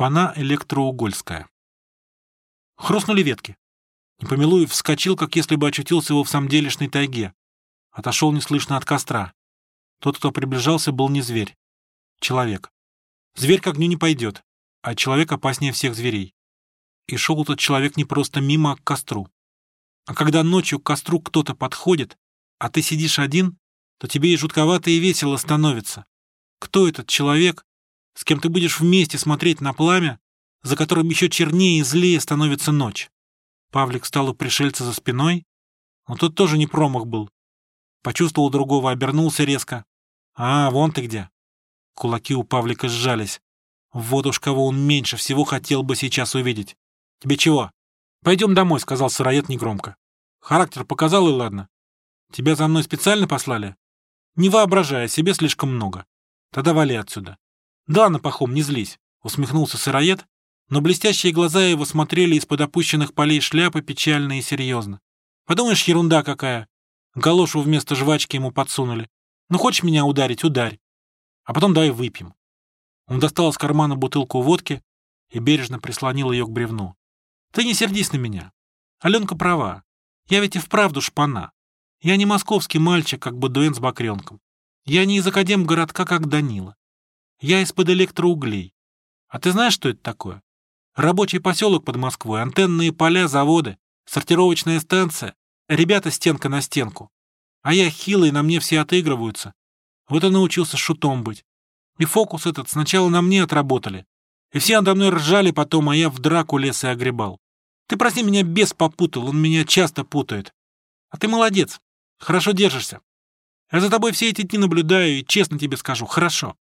Шпана электроугольская. Хрустнули ветки. Непомилуев вскочил, как если бы очутился его в самделишной тайге. Отошел неслышно от костра. Тот, кто приближался, был не зверь. Человек. Зверь к огню не пойдет, а человек опаснее всех зверей. И шел этот человек не просто мимо, а к костру. А когда ночью к костру кто-то подходит, а ты сидишь один, то тебе и жутковато и весело становится. Кто этот человек, с кем ты будешь вместе смотреть на пламя, за которым еще чернее и злее становится ночь? Павлик стал у пришельца за спиной, но тот тоже не промах был. Почувствовал другого, обернулся резко. «А, вон ты где!» Кулаки у Павлика сжались. Вот уж кого он меньше всего хотел бы сейчас увидеть. «Тебе чего?» «Пойдем домой», — сказал сыроед негромко. «Характер показал, и ладно. Тебя за мной специально послали?» «Не воображай, себе слишком много. Тогда вали отсюда». «Да, на пахом, не злись», — усмехнулся сыроед, но блестящие глаза его смотрели из-под опущенных полей шляпы печально и серьезно. «Подумаешь, ерунда какая. Галошу вместо жвачки ему подсунули. Ну, хочешь меня ударить, ударь. А потом дай выпьем». Он достал из кармана бутылку водки и бережно прислонил ее к бревну. «Ты не сердись на меня. Аленка права. Я ведь и вправду шпана. Я не московский мальчик, как Бадуэн с бакренком. Я не из академгородка, как Данила. Я из-под электроуглей. А ты знаешь, что это такое? Рабочий поселок под Москвой, антенные поля, заводы, сортировочная станция, ребята стенка на стенку. А я хилый, на мне все отыгрываются. Вот и научился шутом быть. И фокус этот сначала на мне отработали. И все надо мной ржали потом, а я в драку лес и огребал. Ты прости меня, бес попутал, он меня часто путает. А ты молодец, хорошо держишься. Я за тобой все эти дни наблюдаю и честно тебе скажу, хорошо.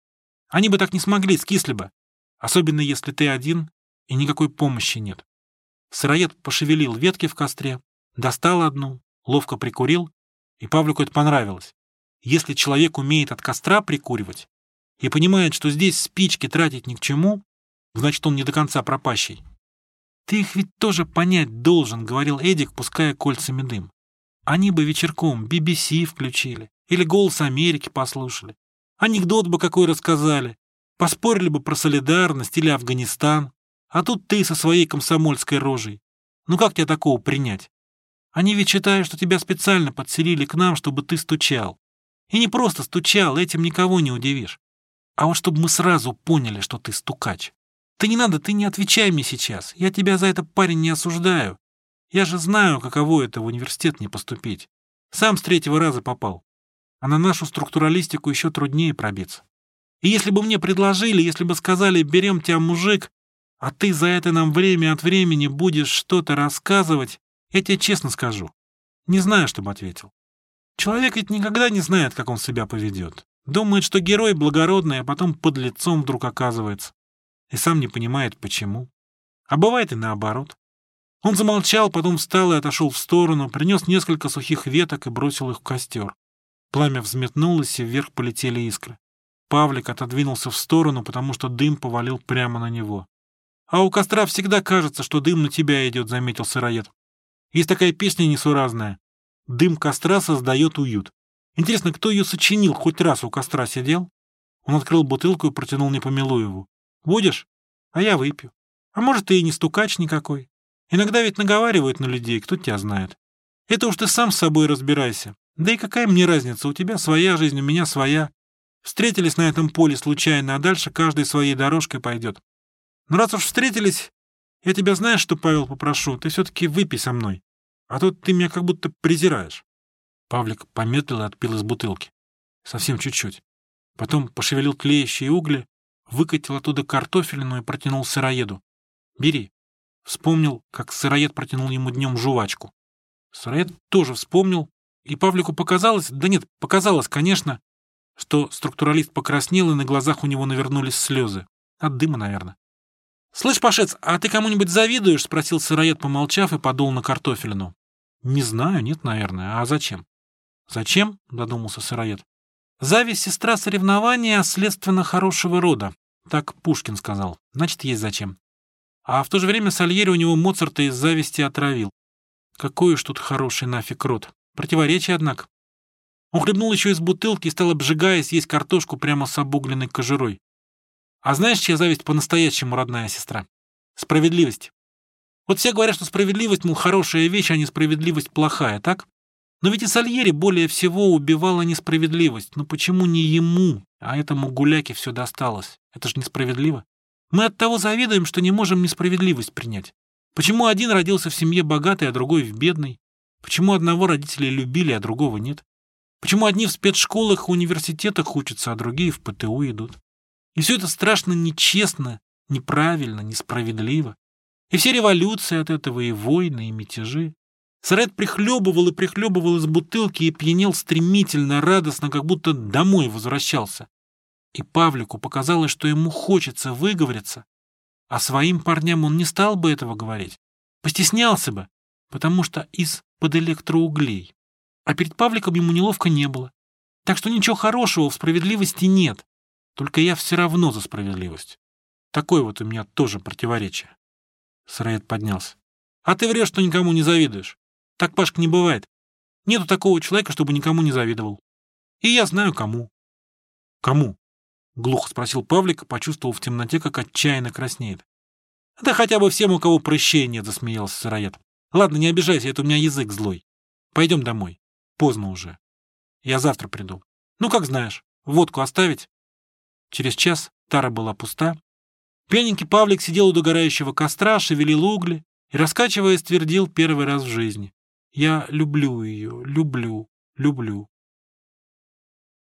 Они бы так не смогли, скисли бы. Особенно если ты один и никакой помощи нет. Сыроед пошевелил ветки в костре, достал одну, ловко прикурил, и Павлику это понравилось. Если человек умеет от костра прикуривать и понимает, что здесь спички тратить ни к чему, значит, он не до конца пропащий. «Ты их ведь тоже понять должен», — говорил Эдик, пуская кольцами дым. «Они бы вечерком BBC включили или «Голос Америки» послушали. Анекдот бы какой рассказали. Поспорили бы про солидарность или Афганистан. А тут ты со своей комсомольской рожей. Ну как тебя такого принять? Они ведь считают, что тебя специально подселили к нам, чтобы ты стучал. И не просто стучал, этим никого не удивишь. А вот чтобы мы сразу поняли, что ты стукач. Ты не надо, ты не отвечай мне сейчас. Я тебя за это, парень, не осуждаю. Я же знаю, каково это в университет не поступить. Сам с третьего раза попал. А на нашу структуралистику еще труднее пробиться. И если бы мне предложили, если бы сказали «берем тебя, мужик», а ты за это нам время от времени будешь что-то рассказывать, я тебе честно скажу. Не знаю, что бы ответил. Человек ведь никогда не знает, как он себя поведет. Думает, что герой благородный, а потом под лицом вдруг оказывается. И сам не понимает, почему. А бывает и наоборот. Он замолчал, потом встал и отошел в сторону, принес несколько сухих веток и бросил их в костер. Пламя взметнулось, и вверх полетели искры. Павлик отодвинулся в сторону, потому что дым повалил прямо на него. «А у костра всегда кажется, что дым на тебя идет», — заметил сыроед. «Есть такая песня несуразная. Дым костра создает уют. Интересно, кто ее сочинил, хоть раз у костра сидел?» Он открыл бутылку и протянул Непомилуеву. «Будешь? А я выпью. А может, ты и не стукач никакой. Иногда ведь наговаривают на людей, кто тебя знает. Это уж ты сам с собой разбирайся. Да и какая мне разница, у тебя своя жизнь, у меня своя. Встретились на этом поле случайно, а дальше каждый своей дорожкой пойдет. Ну раз уж встретились, я тебя знаешь, что, Павел, попрошу, ты все-таки выпей со мной. А то ты меня как будто презираешь. Павлик помедлил и отпил из бутылки. Совсем чуть-чуть. Потом пошевелил тлеющие угли, выкатил оттуда картофелину и протянул сыроеду. «Бери». Вспомнил, как сыроед протянул ему днем жвачку. Сыроед тоже вспомнил, и Павлику показалось, да нет, показалось, конечно, что структуралист покраснел, и на глазах у него навернулись слезы. От дыма, наверное. «Слышь, Пашец, а ты кому-нибудь завидуешь?» — спросил сыроед, помолчав, и подул на картофелину. «Не знаю, нет, наверное. А зачем?» «Зачем?» — додумался сыроед. «Зависть — сестра соревнования, следственно хорошего рода», — так Пушкин сказал. Значит, есть зачем. А в то же время Сальери у него Моцарта из зависти отравил. Какой уж тут хороший нафиг род. Противоречие, однако. Он хлебнул еще из бутылки и стал, обжигаясь, есть картошку прямо с обугленной кожурой. А знаешь, чья зависть по-настоящему родная сестра? Справедливость. Вот все говорят, что справедливость, мол, хорошая вещь, а несправедливость плохая, так? Но ведь и Сальери более всего убивала несправедливость. Но почему не ему, а этому гуляке все досталось? Это же несправедливо. Мы от того завидуем, что не можем несправедливость принять. Почему один родился в семье богатой, а другой в бедной? Почему одного родителя любили, а другого нет? Почему одни в спецшколах и университетах учатся, а другие в ПТУ идут? И все это страшно нечестно, неправильно, несправедливо. И все революции от этого, и войны, и мятежи. Сарет прихлебывал и прихлебывал из бутылки и пьянел стремительно, радостно, как будто домой возвращался. И Павлику показалось, что ему хочется выговориться, а своим парням он не стал бы этого говорить. Постеснялся бы, потому что из-под электроуглей. А перед Павликом ему неловко не было. Так что ничего хорошего в справедливости нет. Только я все равно за справедливость. Такое вот у меня тоже противоречие. Сыроед поднялся. А ты врешь, что никому не завидуешь. Так, Пашка, не бывает. Нету такого человека, чтобы никому не завидовал. И я знаю, кому. Кому? Глухо спросил Павлик, почувствовал в темноте, как отчаянно краснеет. Да хотя бы всем, у кого прыщей нет, засмеялся сыроед. Ладно, не обижайся, это у меня язык злой. Пойдем домой. Поздно уже. Я завтра приду. Ну, как знаешь. Водку оставить? Через час тара была пуста. Пьяненький Павлик сидел у догорающего костра, шевелил угли и, раскачиваясь, твердил первый раз в жизни. «Я люблю ее, люблю, люблю».